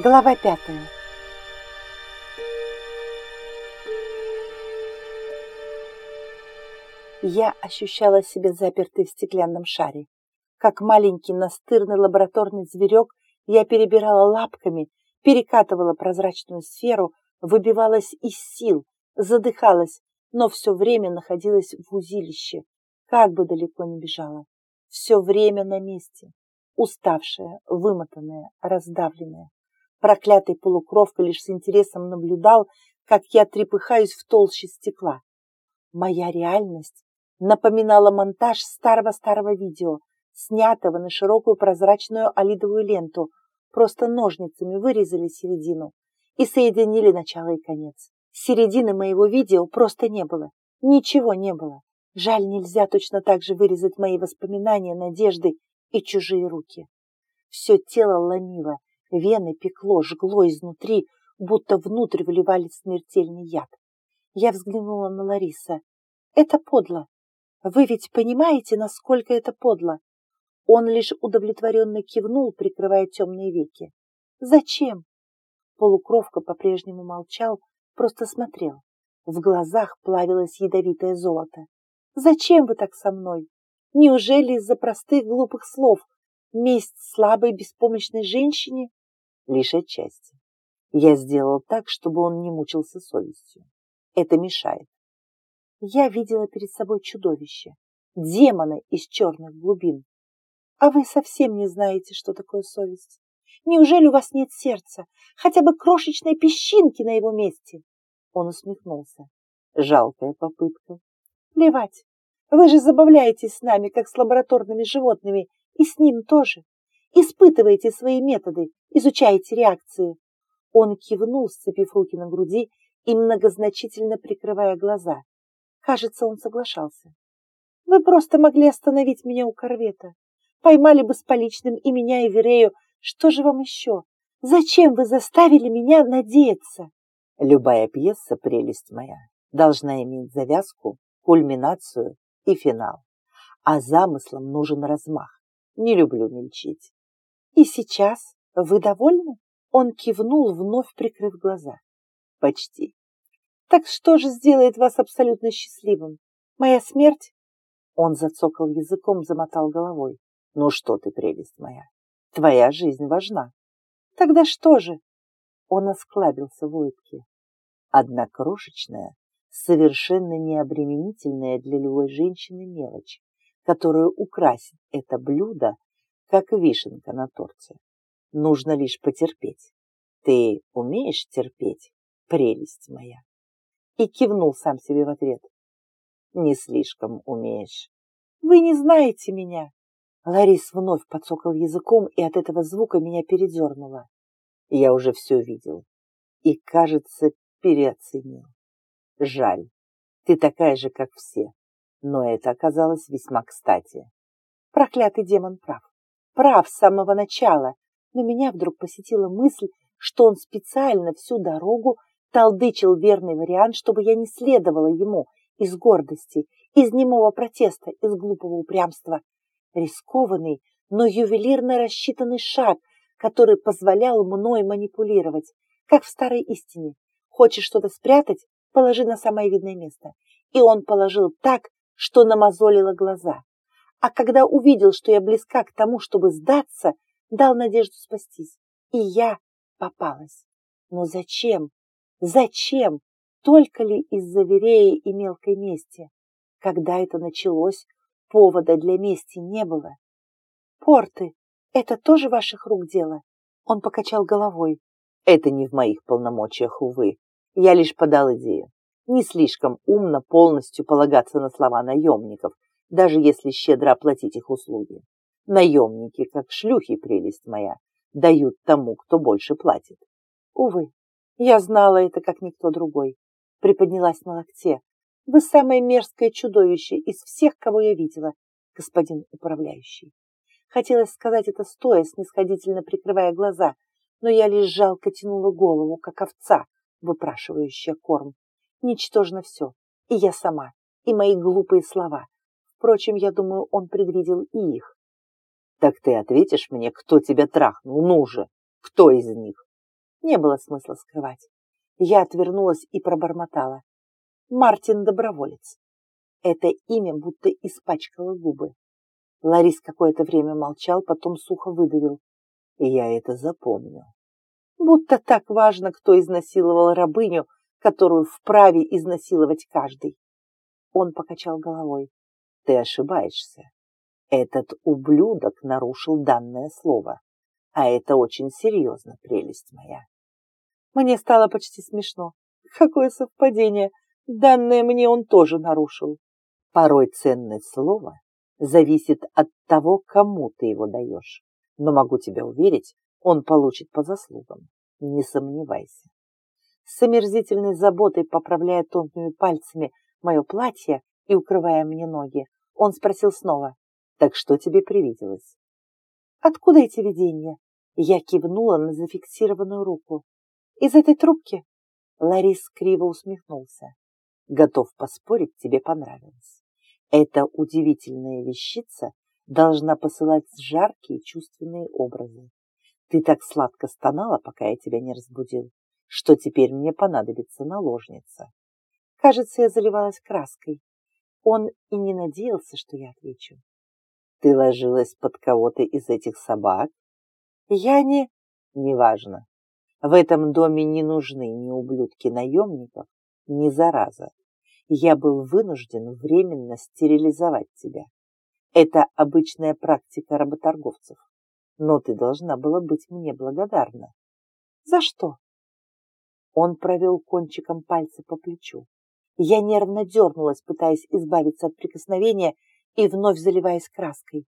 Глава пятая. Я ощущала себя запертой в стеклянном шаре. Как маленький настырный лабораторный зверек, я перебирала лапками, перекатывала прозрачную сферу, выбивалась из сил, задыхалась, но все время находилась в узилище, как бы далеко не бежала. Все время на месте, уставшая, вымотанная, раздавленная. Проклятый полукровка лишь с интересом наблюдал, как я трепыхаюсь в толще стекла. Моя реальность напоминала монтаж старого-старого видео, снятого на широкую прозрачную олидовую ленту, просто ножницами вырезали середину и соединили начало и конец. Середины моего видео просто не было, ничего не было. Жаль, нельзя точно так же вырезать мои воспоминания, надежды и чужие руки. Все тело ломило, Вены пекло, жгло изнутри, будто внутрь выливали смертельный яд. Я взглянула на Лариса. Это подло. Вы ведь понимаете, насколько это подло? Он лишь удовлетворенно кивнул, прикрывая темные веки. Зачем? Полукровка по-прежнему молчал, просто смотрел. В глазах плавилось ядовитое золото. Зачем вы так со мной? Неужели из-за простых глупых слов? Месть слабой беспомощной женщине? Лишь отчасти. Я сделал так, чтобы он не мучился совестью. Это мешает. Я видела перед собой чудовище, демона из черных глубин. А вы совсем не знаете, что такое совесть. Неужели у вас нет сердца, хотя бы крошечной песчинки на его месте? Он усмехнулся. Жалкая попытка. Плевать. Вы же забавляетесь с нами, как с лабораторными животными, и с ним тоже. Испытываете свои методы, изучаете реакции. Он кивнул, сцепив руки на груди и многозначительно прикрывая глаза. Кажется, он соглашался. Вы просто могли остановить меня у корвета. Поймали бы с поличным и меня, и Верею. Что же вам еще? Зачем вы заставили меня надеяться? Любая пьеса, прелесть моя, должна иметь завязку, кульминацию и финал. А замыслам нужен размах. Не люблю мельчить. И сейчас вы довольны? Он кивнул, вновь прикрыв глаза. Почти. Так что же сделает вас абсолютно счастливым? Моя смерть? Он зацокал языком, замотал головой. Ну что ты, прелесть моя, твоя жизнь важна. Тогда что же? Он осклабился в улыбке. Одна крошечная, совершенно необременительная для любой женщины мелочь, которая украсит это блюдо как вишенка на торте. Нужно лишь потерпеть. Ты умеешь терпеть, прелесть моя? И кивнул сам себе в ответ. Не слишком умеешь. Вы не знаете меня. Ларис вновь подсокал языком, и от этого звука меня передернуло. Я уже все видел. И, кажется, переоценил. Жаль. Ты такая же, как все. Но это оказалось весьма кстати. Проклятый демон прав прав с самого начала, но меня вдруг посетила мысль, что он специально всю дорогу толдычил верный вариант, чтобы я не следовала ему из гордости, из немого протеста, из глупого упрямства. Рискованный, но ювелирно рассчитанный шаг, который позволял мной манипулировать, как в старой истине. Хочешь что-то спрятать, положи на самое видное место. И он положил так, что намазолило глаза а когда увидел, что я близка к тому, чтобы сдаться, дал надежду спастись. И я попалась. Но зачем? Зачем? Только ли из-за Вереи и мелкой мести? Когда это началось, повода для мести не было. Порты, это тоже ваших рук дело? Он покачал головой. Это не в моих полномочиях, увы. Я лишь подал идею. Не слишком умно полностью полагаться на слова наемников, даже если щедро оплатить их услуги. Наемники, как шлюхи, прелесть моя, дают тому, кто больше платит. Увы, я знала это, как никто другой. Приподнялась на локте. Вы самое мерзкое чудовище из всех, кого я видела, господин управляющий. Хотелось сказать это стоя, снисходительно прикрывая глаза, но я лишь жалко тянула голову, как овца, выпрашивающая корм. Ничтожно все. И я сама, и мои глупые слова, Впрочем, я думаю, он предвидел и их. Так ты ответишь мне, кто тебя трахнул? Ну же, кто из них? Не было смысла скрывать. Я отвернулась и пробормотала. Мартин Доброволец. Это имя будто испачкало губы. Ларис какое-то время молчал, потом сухо выдавил. Я это запомню. Будто так важно, кто изнасиловал рабыню, которую вправе изнасиловать каждый. Он покачал головой. Ты ошибаешься. Этот ублюдок нарушил данное слово. А это очень серьезно, прелесть моя. Мне стало почти смешно. Какое совпадение. Данное мне он тоже нарушил. Порой ценное слово зависит от того, кому ты его даешь. Но могу тебя уверить, он получит по заслугам. Не сомневайся. С омерзительной заботой поправляя тонкими пальцами мое платье и укрывая мне ноги, он спросил снова, «Так что тебе привиделось?» «Откуда эти видения?» Я кивнула на зафиксированную руку. «Из этой трубки?» Ларис криво усмехнулся. «Готов поспорить, тебе понравилось. Эта удивительная вещица должна посылать жаркие чувственные образы. Ты так сладко стонала, пока я тебя не разбудил, что теперь мне понадобится наложница. Кажется, я заливалась краской. Он и не надеялся, что я отвечу. Ты ложилась под кого-то из этих собак? Я не... Неважно. В этом доме не нужны ни ублюдки наемников, ни зараза. Я был вынужден временно стерилизовать тебя. Это обычная практика работорговцев. Но ты должна была быть мне благодарна. За что? Он провел кончиком пальца по плечу. Я нервно дернулась, пытаясь избавиться от прикосновения и вновь заливаясь краской.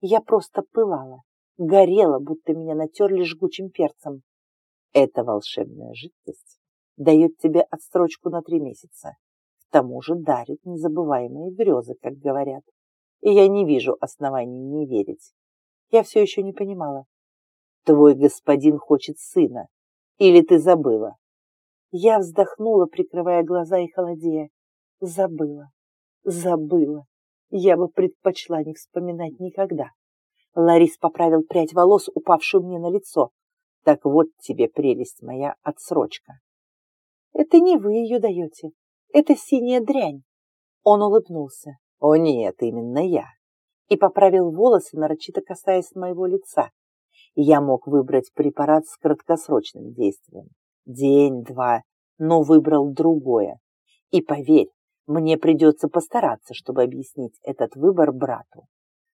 Я просто пылала, горела, будто меня натерли жгучим перцем. Эта волшебная жидкость дает тебе отстрочку на три месяца. К тому же дарит незабываемые грезы, как говорят. И я не вижу оснований не верить. Я все еще не понимала. Твой господин хочет сына. Или ты забыла? Я вздохнула, прикрывая глаза и холодея. Забыла. Забыла. Я бы предпочла не вспоминать никогда. Ларис поправил прядь волос, упавшую мне на лицо. Так вот тебе, прелесть моя, отсрочка. Это не вы ее даете. Это синяя дрянь. Он улыбнулся. О нет, именно я. И поправил волосы, нарочито касаясь моего лица. Я мог выбрать препарат с краткосрочным действием день-два, но выбрал другое. И поверь, мне придется постараться, чтобы объяснить этот выбор брату.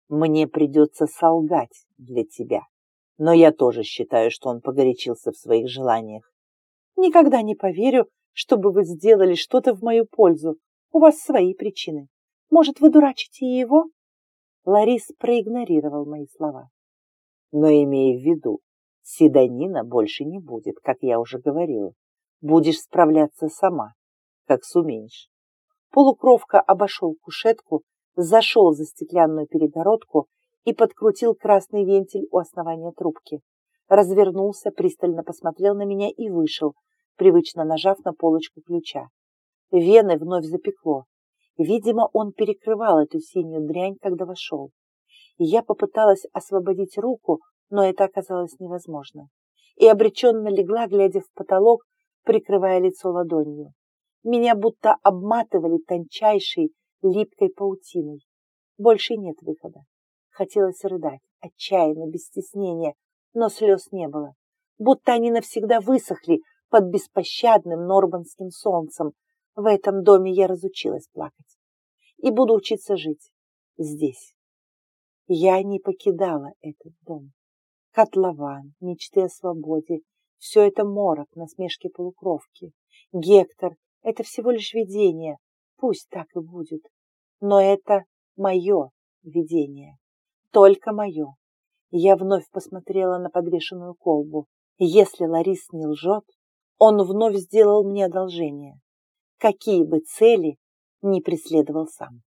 Мне придется солгать для тебя. Но я тоже считаю, что он погорячился в своих желаниях. Никогда не поверю, чтобы вы сделали что-то в мою пользу. У вас свои причины. Может, вы дурачите его? Ларис проигнорировал мои слова. Но имей в виду, Седанина больше не будет, как я уже говорила. Будешь справляться сама, как сумеешь. Полукровка обошел кушетку, зашел за стеклянную перегородку и подкрутил красный вентиль у основания трубки. Развернулся, пристально посмотрел на меня и вышел, привычно нажав на полочку ключа. Вены вновь запекло. Видимо, он перекрывал эту синюю дрянь, когда вошел. Я попыталась освободить руку, но это оказалось невозможно. И обреченно легла, глядя в потолок, прикрывая лицо ладонью. Меня будто обматывали тончайшей, липкой паутиной. Больше нет выхода. Хотелось рыдать, отчаянно, без стеснения, но слез не было. Будто они навсегда высохли под беспощадным норбанским солнцем. В этом доме я разучилась плакать. И буду учиться жить здесь. Я не покидала этот дом. Котлован, мечты о свободе — все это морок, насмешки полукровки. Гектор — это всего лишь видение, пусть так и будет. Но это мое видение, только мое. Я вновь посмотрела на подвешенную колбу. Если Ларис не лжет, он вновь сделал мне одолжение, какие бы цели ни преследовал сам.